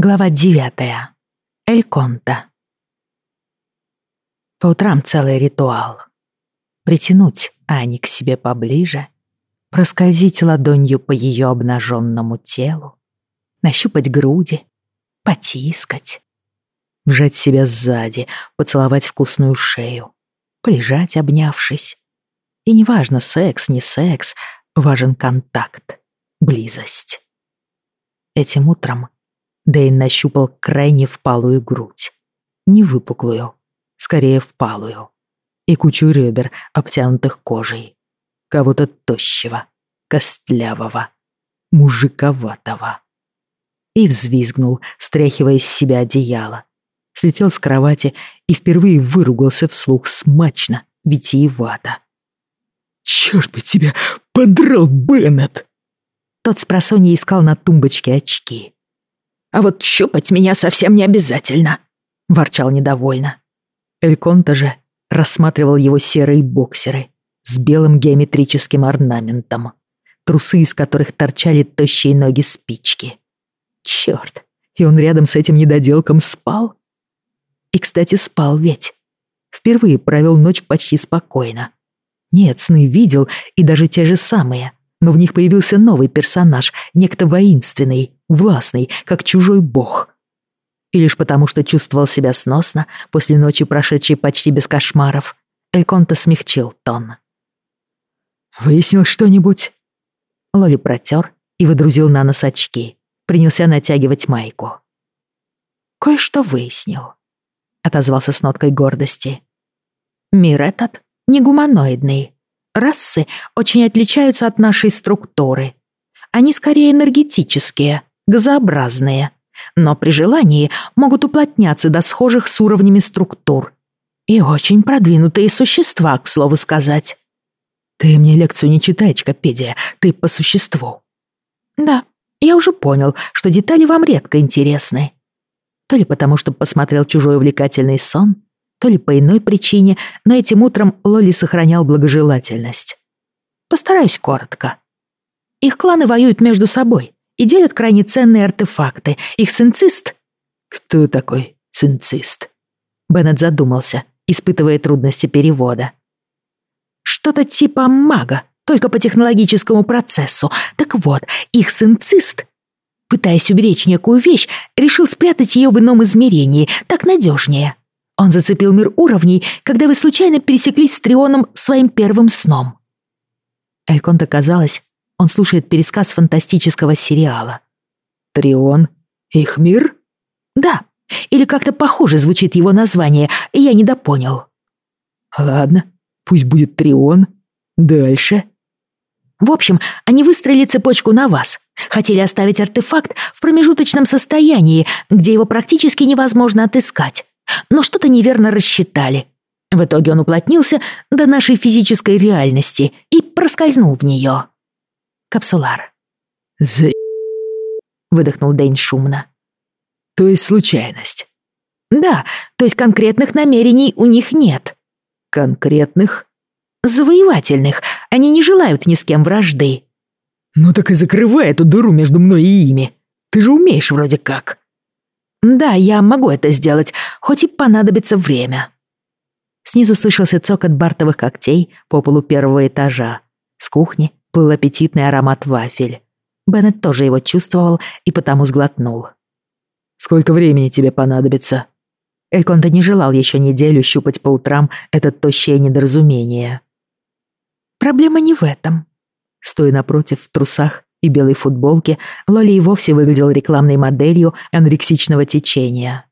Глава девятая. Эль Конта. По утрам целый ритуал. Притянуть Ани к себе поближе, проскользить ладонью по ее обнаженному телу, нащупать груди, потискать, вжать себя сзади, поцеловать вкусную шею, полежать, обнявшись. И неважно, секс, не секс, важен контакт, близость. Этим утром Дэйн нащупал крайне впалую грудь. Не выпуклую, скорее впалую. И кучу ребер, обтянутых кожей. Кого-то тощего, костлявого, мужиковатого. И взвизгнул, стряхивая с себя одеяло. Слетел с кровати и впервые выругался вслух смачно, витиевато. «Чёрт бы тебя подрал, Беннет!» Тот с искал на тумбочке очки. А вот щупать меня совсем не обязательно», — ворчал недовольно. Эльконта же рассматривал его серые боксеры с белым геометрическим орнаментом, трусы из которых торчали тощие ноги спички. Чёрт, и он рядом с этим недоделком спал? И, кстати, спал ведь. Впервые провел ночь почти спокойно. Нет, сны видел, и даже те же самые, но в них появился новый персонаж, некто воинственный, властный, как чужой бог. И лишь потому, что чувствовал себя сносно после ночи, прошедшей почти без кошмаров, Эльконта смягчил тон. «Выяснил что-нибудь?» Лоли протер и выдрузил на нос очки. Принялся натягивать майку. «Кое-что выяснил», — отозвался с ноткой гордости. «Мир этот не гуманоидный. Расы очень отличаются от нашей структуры. Они скорее энергетические, газообразные, но при желании могут уплотняться до схожих с уровнями структур. И очень продвинутые существа, к слову сказать. Ты мне лекцию не читай, Чкопедия, ты по существу. Да, я уже понял, что детали вам редко интересны. То ли потому, что посмотрел чужой увлекательный сон, то ли по иной причине, но этим утром Лоли сохранял благожелательность. Постараюсь коротко. Их кланы воюют между собой, и делят крайне ценные артефакты. Их синцист...» «Кто такой синцист?» Беннет задумался, испытывая трудности перевода. «Что-то типа мага, только по технологическому процессу. Так вот, их синцист, пытаясь уберечь некую вещь, решил спрятать ее в ином измерении, так надежнее. Он зацепил мир уровней, когда вы случайно пересеклись с Трионом своим первым сном». Эльконта казалось, он слушает пересказ фантастического сериала. «Трион? Их мир?» «Да. Или как-то похоже звучит его название, я недопонял». «Ладно, пусть будет Трион. Дальше?» В общем, они выстроили цепочку на вас. Хотели оставить артефакт в промежуточном состоянии, где его практически невозможно отыскать. Но что-то неверно рассчитали. В итоге он уплотнился до нашей физической реальности и проскользнул в нее. Капсулар. «За...» — выдохнул Дэйн шумно. «То есть случайность?» «Да, то есть конкретных намерений у них нет». «Конкретных?» «Завоевательных. Они не желают ни с кем вражды». «Ну так и закрывай эту дыру между мной и ими. Ты же умеешь вроде как». «Да, я могу это сделать, хоть и понадобится время». Снизу слышался цокот бартовых когтей по полу первого этажа. С кухни плыл аппетитный аромат вафель. Беннет тоже его чувствовал и потому сглотнул. «Сколько времени тебе понадобится?» Эльконта не желал еще неделю щупать по утрам это тощее недоразумение. Проблема не в этом. Стоя напротив в трусах и белой футболке, Лоли и вовсе выглядел рекламной моделью анорексичного течения.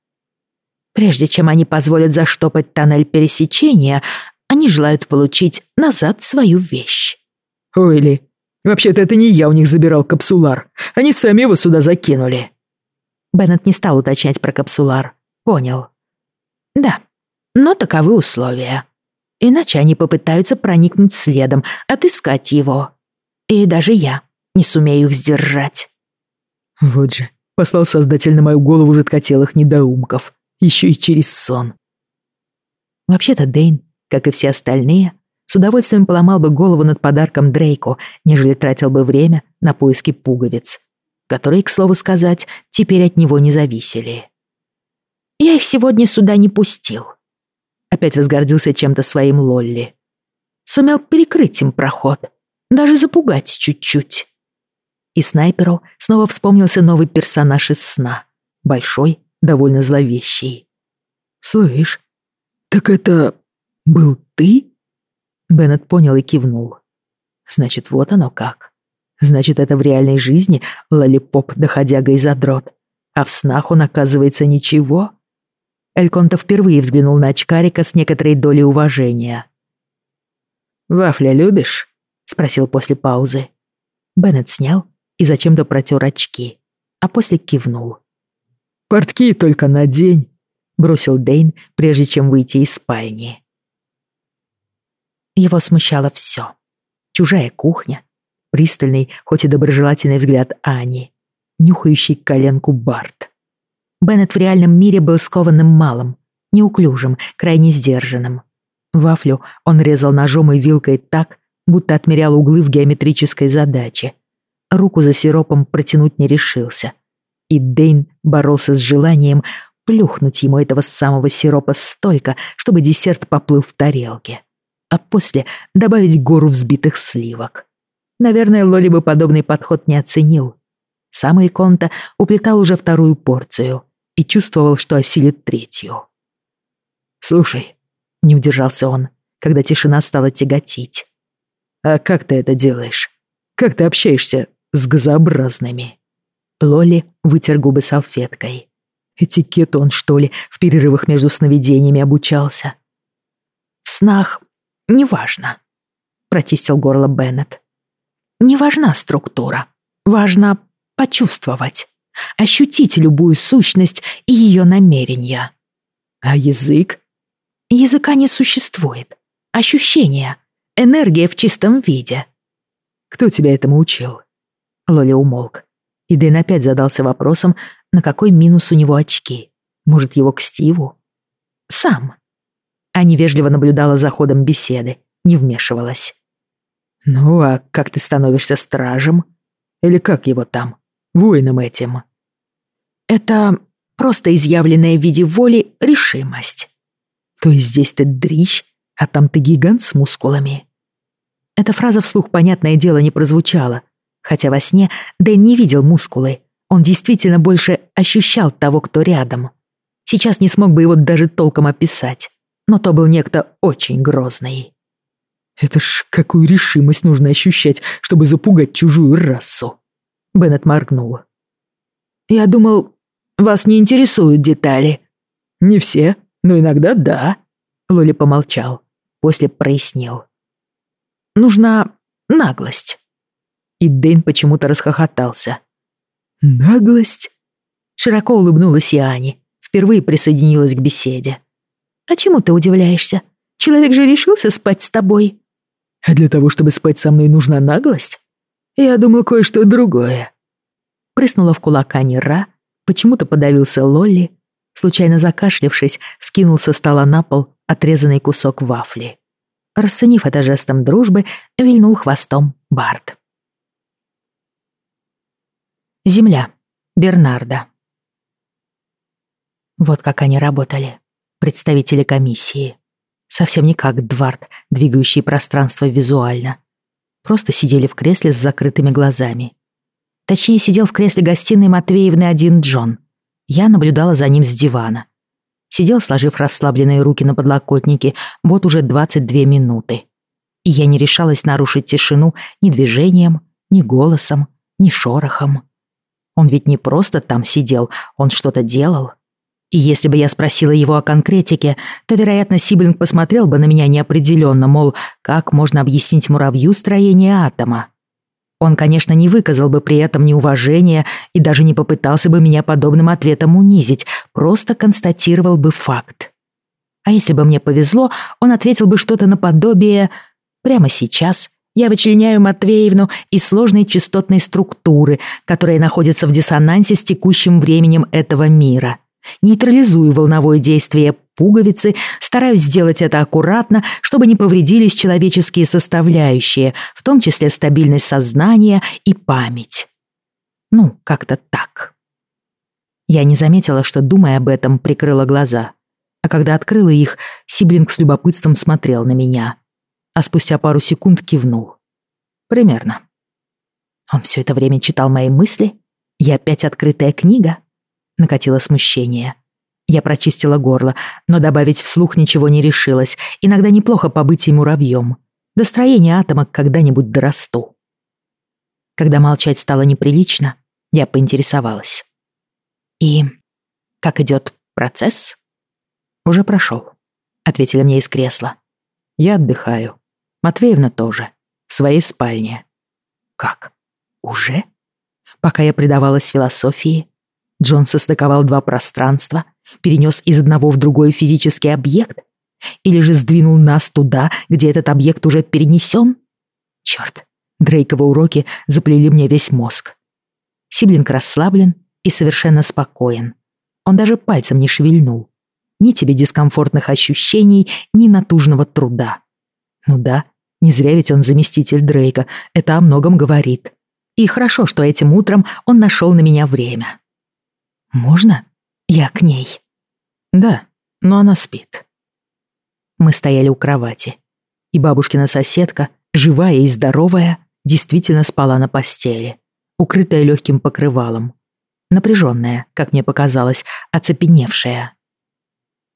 Прежде чем они позволят заштопать тоннель пересечения, они желают получить назад свою вещь. «Ойли, вообще-то это не я у них забирал капсулар. Они сами его сюда закинули». Беннет не стал уточнять про капсулар. Понял. Да, но таковы условия. Иначе они попытаются проникнуть следом, отыскать его. И даже я не сумею их сдержать. Вот же, послал создатель на мою голову жидкотелых недоумков. Еще и через сон. Вообще-то Дейн, как и все остальные, с удовольствием поломал бы голову над подарком Дрейку, нежели тратил бы время на поиски пуговиц. которые, к слову сказать, теперь от него не зависели. «Я их сегодня сюда не пустил», — опять возгордился чем-то своим Лолли. «Сумел перекрыть им проход, даже запугать чуть-чуть». И снайперу снова вспомнился новый персонаж из сна. Большой, довольно зловещий. «Слышь, так это был ты?» Беннет понял и кивнул. Значит, вот оно как. Значит, это в реальной жизни лолипоп доходяга и задрот. А в снах он, оказывается, ничего. Эльконта впервые взглянул на очкарика с некоторой долей уважения. «Вафля любишь?» — спросил после паузы. Беннет снял и зачем-то протер очки, а после кивнул. «Портки только на день», — бросил Дейн, прежде чем выйти из спальни. Его смущало все. Чужая кухня, пристальный, хоть и доброжелательный взгляд Ани, нюхающий коленку Барт. Беннет в реальном мире был скованным малым, неуклюжим, крайне сдержанным. Вафлю он резал ножом и вилкой так, будто отмерял углы в геометрической задаче. Руку за сиропом протянуть не решился. И Дейн боролся с желанием плюхнуть ему этого самого сиропа столько, чтобы десерт поплыл в тарелке а после добавить гору взбитых сливок. Наверное, Лоли бы подобный подход не оценил. Сам Эльконта уплетал уже вторую порцию и чувствовал, что осилит третью. «Слушай», — не удержался он, когда тишина стала тяготить. «А как ты это делаешь? Как ты общаешься с газообразными?» Лоли вытер губы салфеткой. Этикету он, что ли, в перерывах между сновидениями обучался? В снах неважно», — прочистил горло Беннет. «Не важна структура. Важно почувствовать, ощутить любую сущность и ее намерения». «А язык?» «Языка не существует. Ощущение, энергия в чистом виде». «Кто тебя этому учил?» Лоли умолк. И Дэн опять задался вопросом, на какой минус у него очки. Может, его к Стиву? «Сам», Аня вежливо наблюдала за ходом беседы, не вмешивалась. «Ну, а как ты становишься стражем? Или как его там? Воином этим?» «Это просто изъявленная в виде воли решимость». «То есть здесь ты дрищ, а там ты гигант с мускулами?» Эта фраза вслух, понятное дело, не прозвучала, хотя во сне Дэн не видел мускулы. Он действительно больше ощущал того, кто рядом. Сейчас не смог бы его даже толком описать но то был некто очень грозный. «Это ж какую решимость нужно ощущать, чтобы запугать чужую расу!» Беннет моргнул. «Я думал, вас не интересуют детали». «Не все, но иногда да», — Лоли помолчал, после прояснил. «Нужна наглость». И Дэйн почему-то расхохотался. «Наглость?» Широко улыбнулась и Ани, впервые присоединилась к беседе. «А чему ты удивляешься? Человек же решился спать с тобой». «А для того, чтобы спать со мной, нужна наглость? Я думал кое-что другое». Прыснула в кулак Ра, почему-то подавился Лолли, случайно закашлявшись, скинул со стола на пол отрезанный кусок вафли. Расценив это жестом дружбы, вильнул хвостом Барт. Земля. Бернарда. Вот как они работали представители комиссии. Совсем не как Двард, двигающий пространство визуально. Просто сидели в кресле с закрытыми глазами. Точнее, сидел в кресле гостиной Матвеевны один Джон. Я наблюдала за ним с дивана. Сидел, сложив расслабленные руки на подлокотнике, вот уже 22 минуты. И я не решалась нарушить тишину ни движением, ни голосом, ни шорохом. Он ведь не просто там сидел, он что-то делал. И если бы я спросила его о конкретике, то, вероятно, Сиблинг посмотрел бы на меня неопределенно, мол, как можно объяснить муравью строение атома. Он, конечно, не выказал бы при этом неуважения и даже не попытался бы меня подобным ответом унизить, просто констатировал бы факт. А если бы мне повезло, он ответил бы что-то наподобие «Прямо сейчас я вычленяю Матвеевну из сложной частотной структуры, которая находится в диссонансе с текущим временем этого мира» Нейтрализую волновое действие пуговицы, стараюсь сделать это аккуратно, чтобы не повредились человеческие составляющие, в том числе стабильность сознания и память. Ну, как-то так. Я не заметила, что, думая об этом, прикрыла глаза. А когда открыла их, Сиблинг с любопытством смотрел на меня. А спустя пару секунд кивнул. Примерно. Он все это время читал мои мысли? Я опять открытая книга? Накатило смущение. Я прочистила горло, но добавить вслух ничего не решилась. Иногда неплохо побыть и муравьем. До строения атома когда-нибудь дорасту. Когда молчать стало неприлично, я поинтересовалась. «И как идет процесс?» «Уже прошел», — ответили мне из кресла. «Я отдыхаю. Матвеевна тоже. В своей спальне». «Как? Уже?» Пока я предавалась философии, Джон состыковал два пространства, перенес из одного в другой физический объект, или же сдвинул нас туда, где этот объект уже перенесен? Черт, Дрейковы уроки заплели мне весь мозг. Сиблинг расслаблен и совершенно спокоен. Он даже пальцем не шевельнул. Ни тебе дискомфортных ощущений, ни натужного труда. Ну да, не зря ведь он заместитель Дрейка, это о многом говорит. И хорошо, что этим утром он нашел на меня время. «Можно? Я к ней?» «Да, но она спит». Мы стояли у кровати, и бабушкина соседка, живая и здоровая, действительно спала на постели, укрытая легким покрывалом. Напряженная, как мне показалось, оцепеневшая.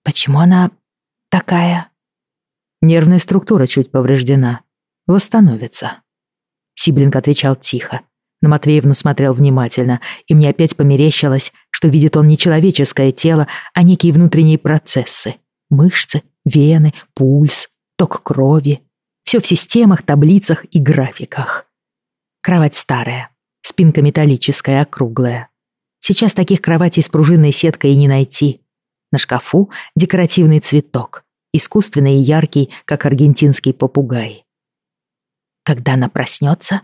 «Почему она такая?» Нервная структура чуть повреждена. Восстановится. Сиблинг отвечал тихо. На Матвеевну смотрел внимательно, и мне опять померещилось, что видит он не человеческое тело, а некие внутренние процессы. Мышцы, вены, пульс, ток крови. Все в системах, таблицах и графиках. Кровать старая, спинка металлическая, округлая. Сейчас таких кроватей с пружинной сеткой и не найти. На шкафу декоративный цветок, искусственный и яркий, как аргентинский попугай. Когда она проснется,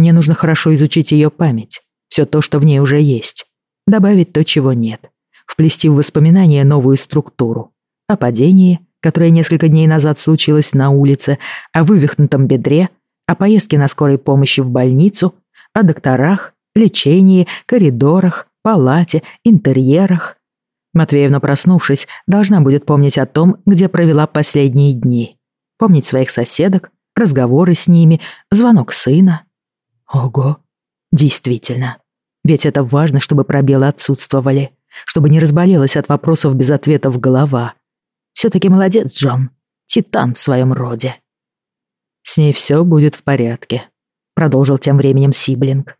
мне нужно хорошо изучить ее память, все то, что в ней уже есть, добавить то, чего нет, вплести в воспоминания новую структуру. О падении, которое несколько дней назад случилось на улице, о вывихнутом бедре, о поездке на скорой помощи в больницу, о докторах, лечении, коридорах, палате, интерьерах. Матвеевна, проснувшись, должна будет помнить о том, где провела последние дни. Помнить своих соседок, разговоры с ними, звонок сына. Ого, действительно. Ведь это важно, чтобы пробелы отсутствовали, чтобы не разболелась от вопросов без ответов голова. Все-таки молодец, Джон. Титан в своем роде. С ней все будет в порядке, продолжил тем временем Сиблинг.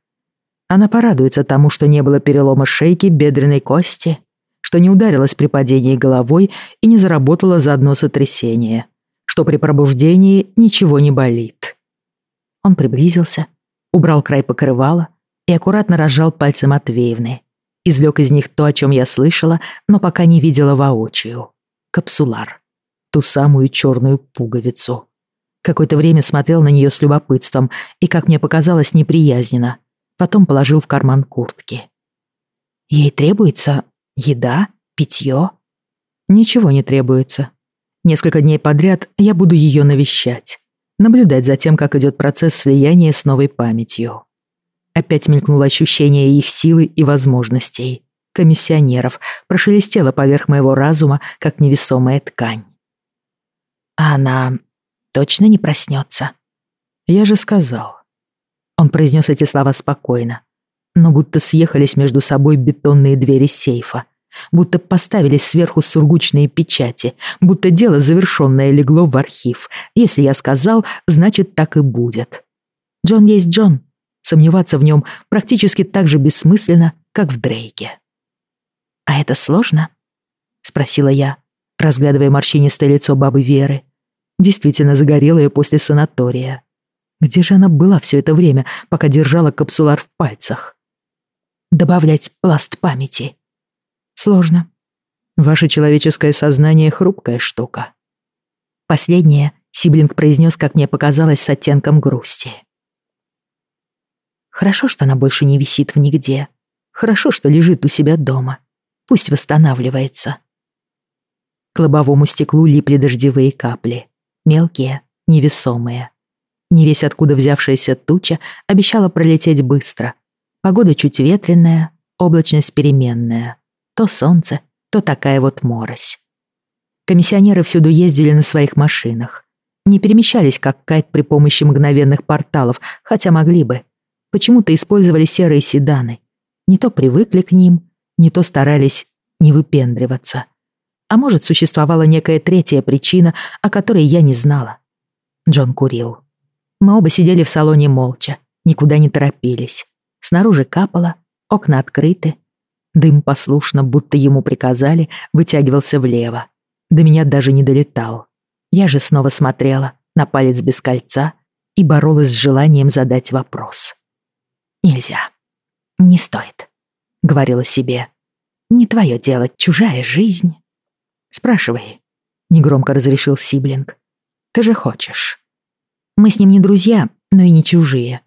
Она порадуется тому, что не было перелома шейки, бедренной кости, что не ударилась при падении головой и не заработала заодно сотрясение, что при пробуждении ничего не болит. Он приблизился, убрал край покрывала и аккуратно разжал пальцы Матвеевны. Извлек из них то, о чем я слышала, но пока не видела воочию. Капсулар. Ту самую черную пуговицу. Какое-то время смотрел на нее с любопытством и, как мне показалось, неприязненно. Потом положил в карман куртки. «Ей требуется еда, питье?» «Ничего не требуется. Несколько дней подряд я буду ее навещать наблюдать за тем, как идет процесс слияния с новой памятью. Опять мелькнуло ощущение их силы и возможностей. Комиссионеров прошелестело поверх моего разума, как невесомая ткань. А она точно не проснется? Я же сказал. Он произнес эти слова спокойно, но будто съехались между собой бетонные двери сейфа, будто поставились сверху сургучные печати, будто дело завершенное легло в архив. Если я сказал, значит так и будет. Джон есть Джон. Сомневаться в нем практически так же бессмысленно, как в Дрейке. «А это сложно?» — спросила я, разглядывая морщинистое лицо бабы Веры, действительно загорелая после санатория. Где же она была все это время, пока держала капсулар в пальцах? Добавлять пласт памяти — Сложно. Ваше человеческое сознание — хрупкая штука. Последнее Сиблинг произнес, как мне показалось, с оттенком грусти. Хорошо, что она больше не висит в нигде. Хорошо, что лежит у себя дома. Пусть восстанавливается. К лобовому стеклу липли дождевые капли. Мелкие, невесомые. Не весь откуда взявшаяся туча обещала пролететь быстро. Погода чуть ветреная, облачность переменная. То солнце, то такая вот морось. Комиссионеры всюду ездили на своих машинах. Не перемещались, как Кайт, при помощи мгновенных порталов, хотя могли бы. Почему-то использовали серые седаны. Не то привыкли к ним, не то старались не выпендриваться. А может, существовала некая третья причина, о которой я не знала. Джон курил. Мы оба сидели в салоне молча, никуда не торопились. Снаружи капало, окна открыты. Дым послушно, будто ему приказали, вытягивался влево. До меня даже не долетал. Я же снова смотрела на палец без кольца и боролась с желанием задать вопрос. «Нельзя. Не стоит», — говорила себе. «Не твое дело, чужая жизнь». «Спрашивай», — негромко разрешил Сиблинг. «Ты же хочешь». Мы с ним не друзья, но и не чужие.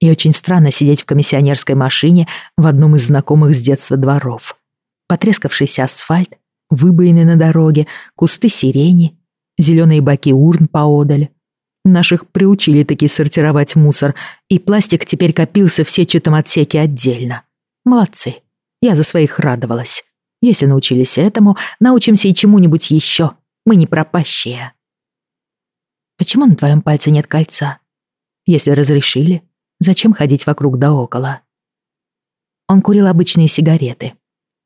И очень странно сидеть в комиссионерской машине в одном из знакомых с детства дворов. Потрескавшийся асфальт, выбоины на дороге, кусты сирени, зеленые баки урн поодаль. Наших приучили таки сортировать мусор, и пластик теперь копился в сетчатом отсеке отдельно. Молодцы. Я за своих радовалась. Если научились этому, научимся и чему-нибудь еще. Мы не пропащие. Почему на твоем пальце нет кольца? Если разрешили, зачем ходить вокруг да около? Он курил обычные сигареты.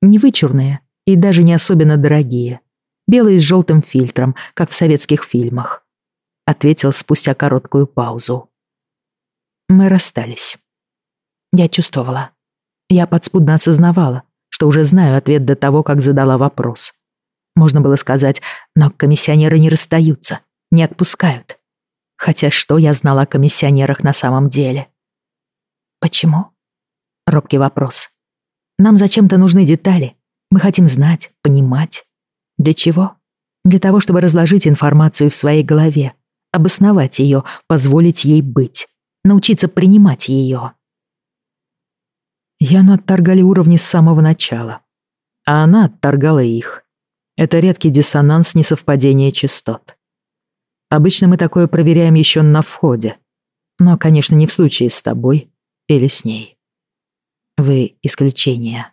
Не вычурные и даже не особенно дорогие. Белые с желтым фильтром, как в советских фильмах. Ответил спустя короткую паузу. Мы расстались. Я чувствовала. Я подспудно осознавала, что уже знаю ответ до того, как задала вопрос. Можно было сказать, но комиссионеры не расстаются не отпускают. Хотя что я знала о комиссионерах на самом деле? Почему? Робкий вопрос. Нам зачем-то нужны детали. Мы хотим знать, понимать. Для чего? Для того, чтобы разложить информацию в своей голове, обосновать ее, позволить ей быть, научиться принимать ее. Яну отторгали уровни с самого начала, а она отторгала их. Это редкий диссонанс несовпадения частот. Обычно мы такое проверяем еще на входе. Но, конечно, не в случае с тобой или с ней. Вы исключение.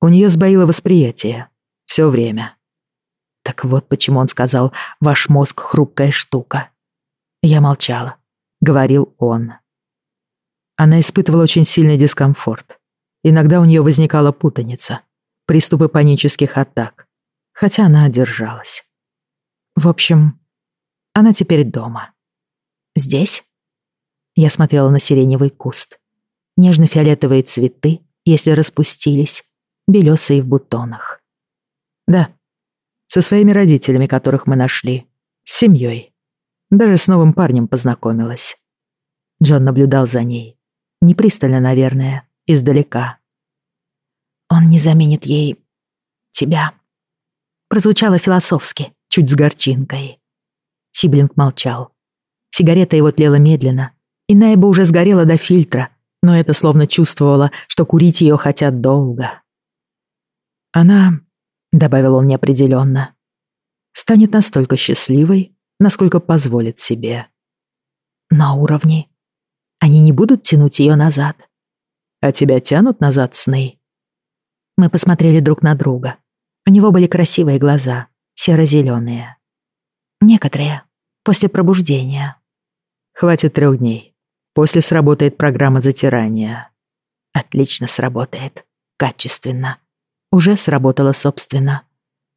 У нее сбоило восприятие. Все время. Так вот почему он сказал, ваш мозг — хрупкая штука. Я молчала. Говорил он. Она испытывала очень сильный дискомфорт. Иногда у нее возникала путаница, приступы панических атак. Хотя она одержалась. В общем, она теперь дома. Здесь? Я смотрела на сиреневый куст. Нежно-фиолетовые цветы, если распустились, белесые в бутонах. Да, со своими родителями, которых мы нашли. С семьей. Даже с новым парнем познакомилась. Джон наблюдал за ней. Не пристально, наверное, издалека. Он не заменит ей тебя. Прозвучало философски, чуть с горчинкой. Сиблинг молчал. Сигарета его тлела медленно, и Найба уже сгорела до фильтра, но это словно чувствовала, что курить ее хотят долго. «Она», — добавил он неопределенно, — «станет настолько счастливой, насколько позволит себе». «На уровне. Они не будут тянуть ее назад?» «А тебя тянут назад сны?» Мы посмотрели друг на друга. У него были красивые глаза, серо-зеленые. Некоторые. После пробуждения. Хватит трех дней. После сработает программа затирания. Отлично сработает. Качественно. Уже сработала собственно.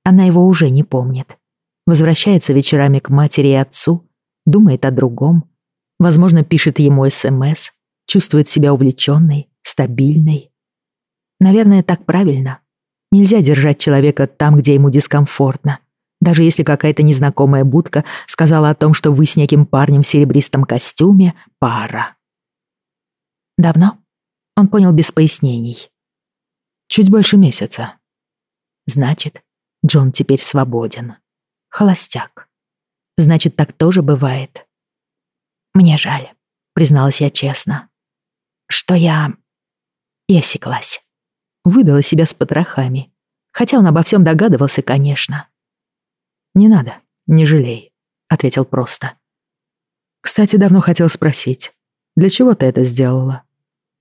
Она его уже не помнит. Возвращается вечерами к матери и отцу, думает о другом. Возможно, пишет ему СМС, чувствует себя увлеченной, стабильной. Наверное, так правильно. Нельзя держать человека там, где ему дискомфортно даже если какая-то незнакомая будка сказала о том, что вы с неким парнем в серебристом костюме — пара. Давно? Он понял без пояснений. Чуть больше месяца. Значит, Джон теперь свободен. Холостяк. Значит, так тоже бывает. Мне жаль, призналась я честно, что я... Я осеклась. Выдала себя с потрохами. Хотя он обо всем догадывался, конечно. «Не надо, не жалей», — ответил просто. «Кстати, давно хотел спросить, для чего ты это сделала?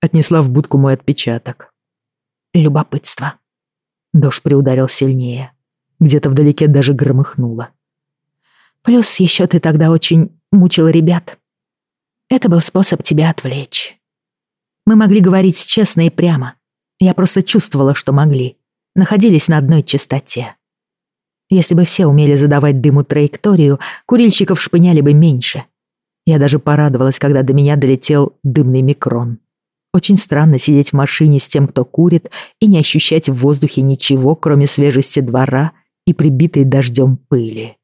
Отнесла в будку мой отпечаток. Любопытство. Дождь приударил сильнее. Где-то вдалеке даже громыхнуло. Плюс еще ты тогда очень мучил ребят. Это был способ тебя отвлечь. Мы могли говорить честно и прямо. Я просто чувствовала, что могли. Находились на одной частоте. Если бы все умели задавать дыму траекторию, курильщиков шпыняли бы меньше. Я даже порадовалась, когда до меня долетел дымный микрон. Очень странно сидеть в машине с тем, кто курит, и не ощущать в воздухе ничего, кроме свежести двора и прибитой дождем пыли.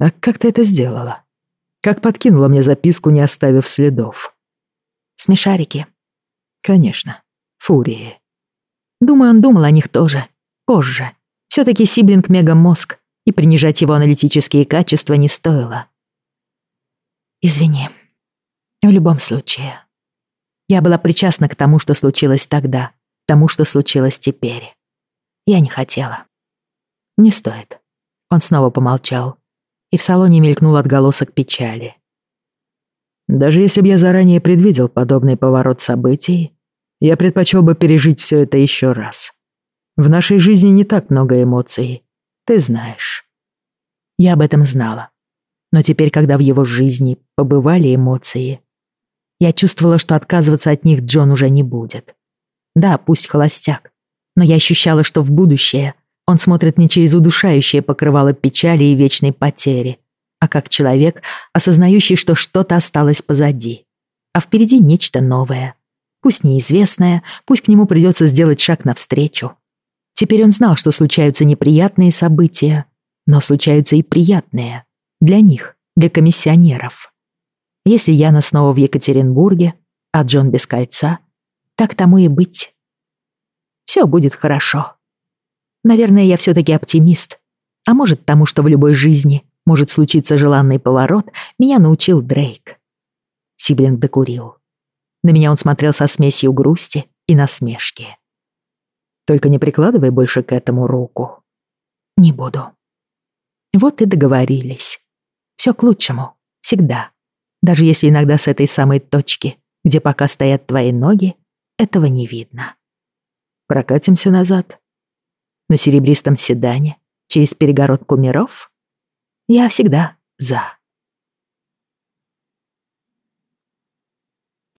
«А как ты это сделала? Как подкинула мне записку, не оставив следов?» «Смешарики». «Конечно. Фурии». Думаю, он думал о них тоже. Позже. Все-таки Сиблинг мегамозг, и принижать его аналитические качества не стоило. Извини. В любом случае. Я была причастна к тому, что случилось тогда, тому, что случилось теперь. Я не хотела. Не стоит. Он снова помолчал, и в салоне мелькнул отголосок печали. Даже если бы я заранее предвидел подобный поворот событий, я предпочел бы пережить все это еще раз. В нашей жизни не так много эмоций, ты знаешь. Я об этом знала. Но теперь, когда в его жизни побывали эмоции, я чувствовала, что отказываться от них Джон уже не будет. Да, пусть холостяк, но я ощущала, что в будущее он смотрит не через удушающее покрывало печали и вечной потери, а как человек, осознающий, что что-то осталось позади, а впереди нечто новое. Пусть неизвестное, пусть к нему придется сделать шаг навстречу, Теперь он знал, что случаются неприятные события, но случаются и приятные. Для них, для комиссионеров. Если Яна снова в Екатеринбурге, а Джон без кольца, так тому и быть. Все будет хорошо. Наверное, я все-таки оптимист. А может, тому, что в любой жизни может случиться желанный поворот, меня научил Дрейк. Сиблинг докурил. На меня он смотрел со смесью грусти и насмешки. Только не прикладывай больше к этому руку. Не буду. Вот и договорились. Все к лучшему. Всегда. Даже если иногда с этой самой точки, где пока стоят твои ноги, этого не видно. Прокатимся назад. На серебристом седане, через перегородку миров? Я всегда за.